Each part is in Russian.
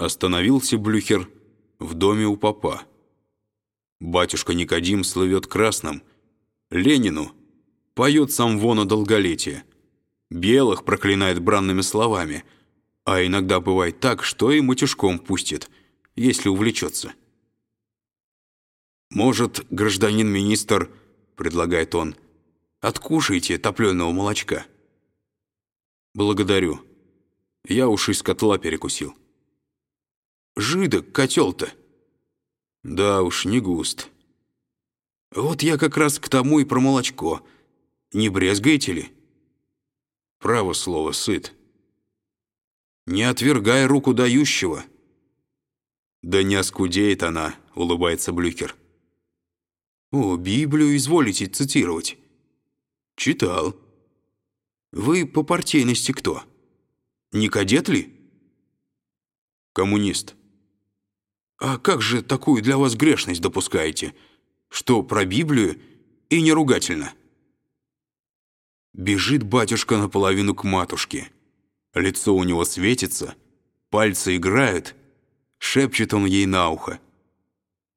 Остановился Блюхер в доме у папа. Батюшка Никодим слывет красным. Ленину поет сам вон о долголетие. Белых проклинает бранными словами, а иногда бывает так, что и матюшком пустит, если увлечется. «Может, гражданин министр, — предлагает он, — откушайте топленого молочка?» «Благодарю. Я уж из котла перекусил». «Жидок котел-то». «Да уж, не густ». «Вот я как раз к тому и про молочко. Не брезгаете ли?» «Право слово, сыт». «Не отвергай руку дающего». «Да не оскудеет она», — улыбается Блюкер. «О, Библию изволите цитировать?» «Читал». «Вы по партийности кто? Не кадет ли?» «Коммунист». «А как же такую для вас грешность допускаете? Что, про Библию и не ругательно?» Бежит батюшка наполовину к матушке. Лицо у него светится, пальцы играют, шепчет он ей на ухо.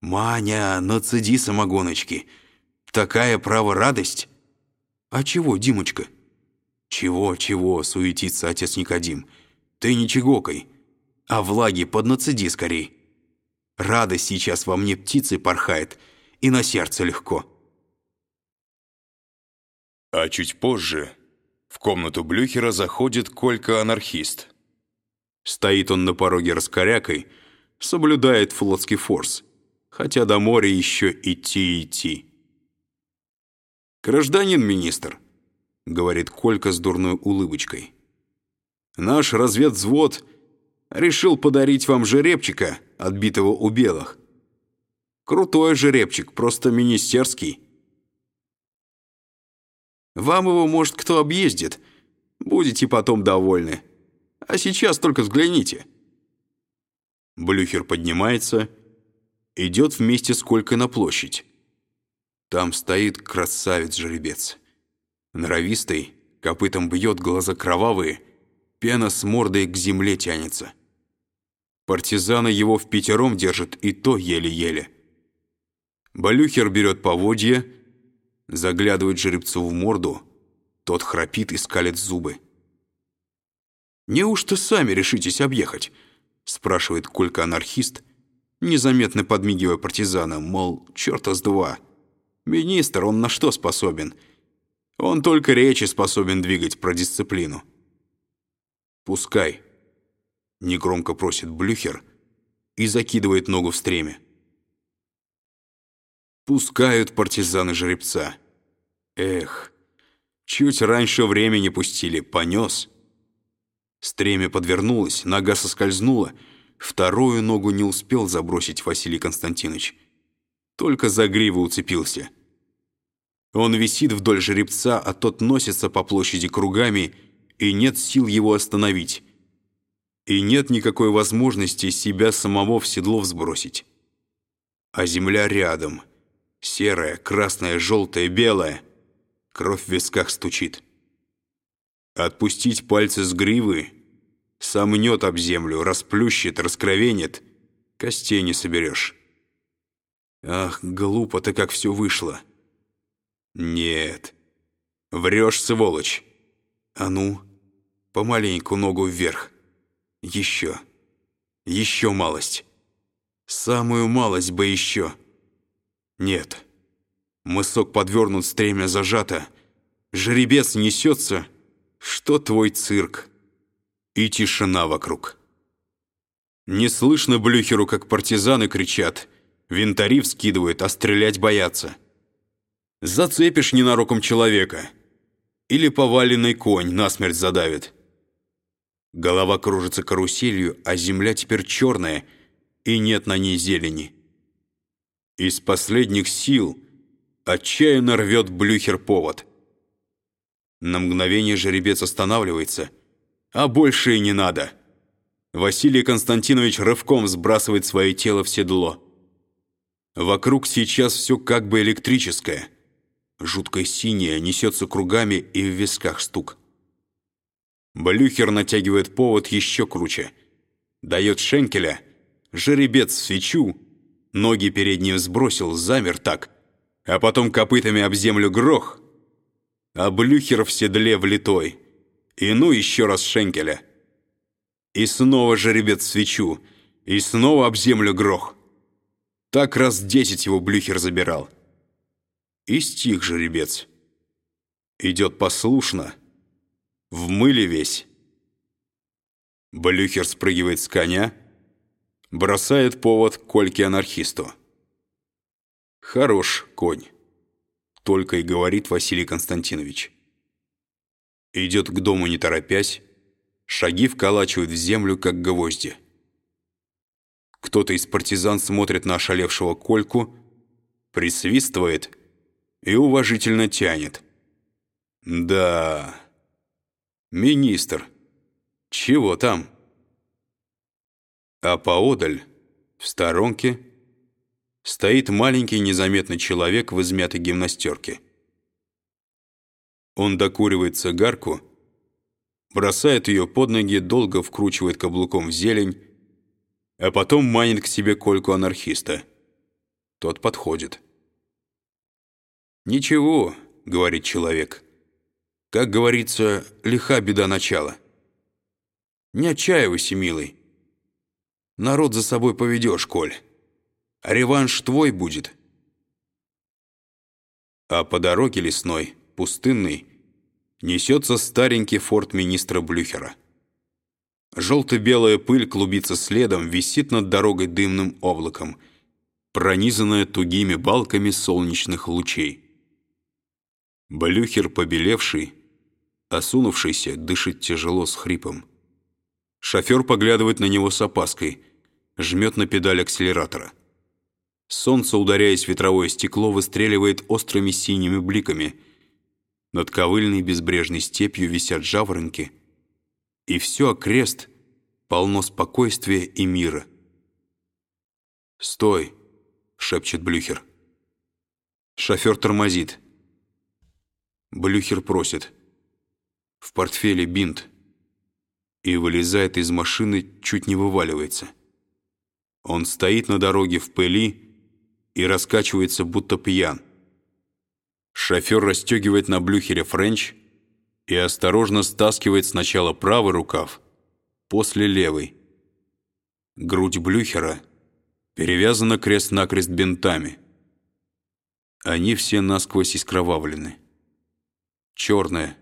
«Маня, нацеди самогоночки. Такая право радость». «А чего, Димочка?» «Чего, чего?» — суетится отец Никодим. «Ты не чегокой, а влаги поднацеди скорей. Радость сейчас во мне птицей порхает, и на сердце легко». А чуть позже в комнату Блюхера заходит Колька-анархист. Стоит он на пороге раскорякой, соблюдает флотский форс — хотя до моря еще идти идти. «Гражданин министр», — говорит Колька с дурной улыбочкой, «наш разведвзвод решил подарить вам жеребчика, отбитого у белых. Крутой жеребчик, просто министерский. Вам его, может, кто объездит, будете потом довольны. А сейчас только взгляните». Блюхер поднимается идет вместе с Колькой на площадь. Там стоит красавец-жеребец. Норовистый, копытом бьет, глаза кровавые, пена с мордой к земле тянется. Партизаны его в пятером держат, и то еле-еле. Балюхер берет поводья, заглядывает жеребцу в морду, тот храпит и скалит зубы. «Неужто сами решитесь объехать?» спрашивает Колька-анархист, незаметно подмигивая партизанам, мол, черта с два. Министр, он на что способен? Он только речи способен двигать про дисциплину. «Пускай», — негромко просит Блюхер и закидывает ногу в стреме. Пускают партизаны жеребца. Эх, чуть раньше времени пустили, понес. Стремя подвернулось, нога соскользнула — Вторую ногу не успел забросить Василий Константинович. Только за гриву уцепился. Он висит вдоль жеребца, а тот носится по площади кругами, и нет сил его остановить. И нет никакой возможности себя самого в седло взбросить. А земля рядом. Серая, красная, желтая, белая. Кровь в висках стучит. Отпустить пальцы с гривы Сомнет об землю, расплющит, раскровенит. Костей не соберешь. Ах, глупо-то как все вышло. Нет. Врешь, сволочь. А ну, помаленьку ногу вверх. Еще. Еще малость. Самую малость бы еще. Нет. Мысок подвернут, стремя зажато. Жеребец несется. Что твой цирк? и тишина вокруг. Не слышно Блюхеру, как партизаны кричат, винтари вскидывают, а стрелять боятся. Зацепишь ненароком человека. Или поваленный конь насмерть задавит. Голова кружится каруселью, а земля теперь черная, и нет на ней зелени. Из последних сил отчаянно рвет Блюхер повод. На мгновение жеребец останавливается — а больше и не надо. Василий Константинович рывком сбрасывает свое тело в седло. Вокруг сейчас все как бы электрическое. Жуткое синее несется кругами и в висках стук. Блюхер натягивает повод еще круче. дает шенкеля, жеребец свечу, ноги передние сбросил, замер так, а потом копытами об землю грох, а Блюхер в седле влитой, и ну еще раз шенкеля. И снова жеребец свечу, и снова об землю грох. Так раз десять его Блюхер забирал. И стих жеребец. Идет послушно, в мыле весь. Блюхер спрыгивает с коня, бросает повод Кольке-анархисту. «Хорош конь», — только и говорит Василий Константинович. Идет к дому не торопясь, шаги вколачивают в землю, как гвозди. Кто-то из партизан смотрит на ошалевшего Кольку, присвистывает и уважительно тянет. «Да, министр, чего там?» А поодаль, в сторонке, стоит маленький незаметный человек в измятой гимнастерке. Он докуривает цигарку, бросает ее под ноги, долго вкручивает каблуком в зелень, а потом манит к себе кольку анархиста. Тот подходит. «Ничего», — говорит человек, — «как говорится, лиха беда начала». «Не отчаивайся, милый. Народ за собой поведешь, Коль. А реванш твой будет». А по дороге лесной, пустынной, несется старенький форт министра Блюхера. Желто-белая пыль клубится следом, висит над дорогой дымным облаком, пронизанная тугими балками солнечных лучей. Блюхер, побелевший, осунувшийся, дышит тяжело с хрипом. Шофер поглядывает на него с опаской, жмет на педаль акселератора. Солнце, ударяясь в ветровое стекло, выстреливает острыми синими бликами. Над ковыльной безбрежной степью висят жаворонки — и все окрест полно спокойствия и мира. «Стой!» — шепчет Блюхер. Шофер тормозит. Блюхер просит. В портфеле бинт. И вылезает из машины, чуть не вываливается. Он стоит на дороге в пыли и раскачивается, будто пьян. Шофер расстегивает на Блюхере френч — и осторожно стаскивает сначала правый рукав, после левый. Грудь Блюхера перевязана крест-накрест бинтами. Они все насквозь искровавлены. Черная,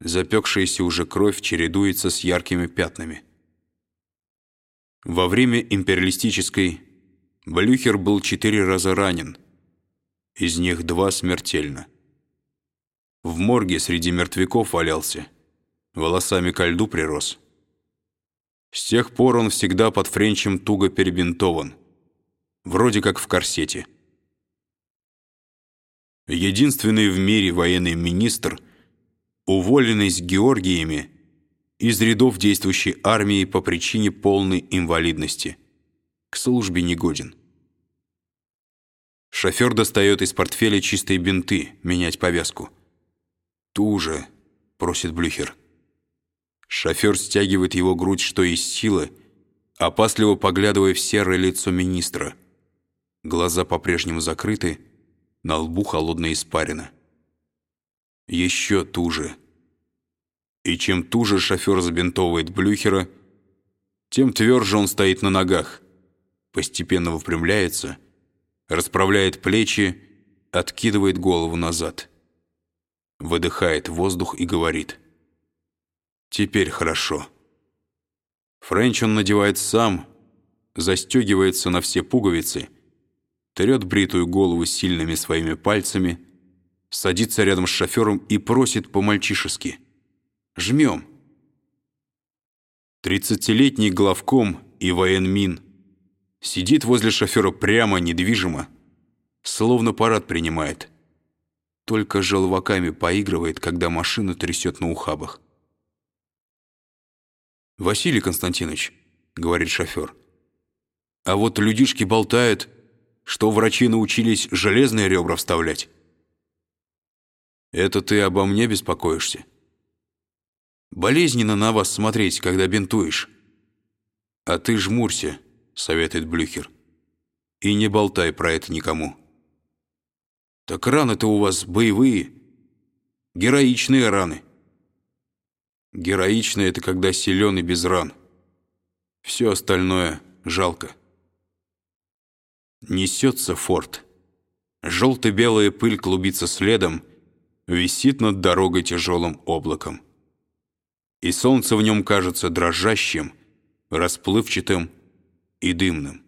запекшаяся уже кровь чередуется с яркими пятнами. Во время империалистической Блюхер был четыре раза ранен, из них два смертельно. В морге среди мертвяков валялся. Волосами ко льду прирос. С тех пор он всегда под френчем туго перебинтован. Вроде как в корсете. Единственный в мире военный министр, уволенный с Георгиями из рядов действующей армии по причине полной инвалидности. К службе негоден. Шофер достает из портфеля чистые бинты, менять повязку. «Туже», — просит Блюхер. Шофер стягивает его грудь, что из силы, опасливо поглядывая в серое лицо министра. Глаза по-прежнему закрыты, на лбу холодная испарина. Еще туже. И чем туже шофер забинтовывает Блюхера, тем тверже он стоит на ногах, постепенно выпрямляется, расправляет плечи, откидывает голову назад выдыхает воздух и говорит. «Теперь хорошо». Френч он надевает сам, застегивается на все пуговицы, трет бритую голову сильными своими пальцами, садится рядом с шофером и просит по-мальчишески. «Жмем». Тридцатилетний главком и военмин сидит возле шофера прямо, недвижимо, словно парад принимает – только желваками поигрывает, когда машину трясет на ухабах. «Василий Константинович», — говорит шофер, «а вот людишки болтают, что врачи научились железные ребра вставлять». «Это ты обо мне беспокоишься?» «Болезненно на вас смотреть, когда бинтуешь. «А ты жмурься», — советует Блюхер. «И не болтай про это никому». «Так раны-то у вас боевые, героичные раны». «Героичные — это когда силен и без ран. Все остальное жалко». Несется форт. Желто-белая пыль клубится следом, висит над дорогой тяжелым облаком. И солнце в нем кажется дрожащим, расплывчатым и дымным.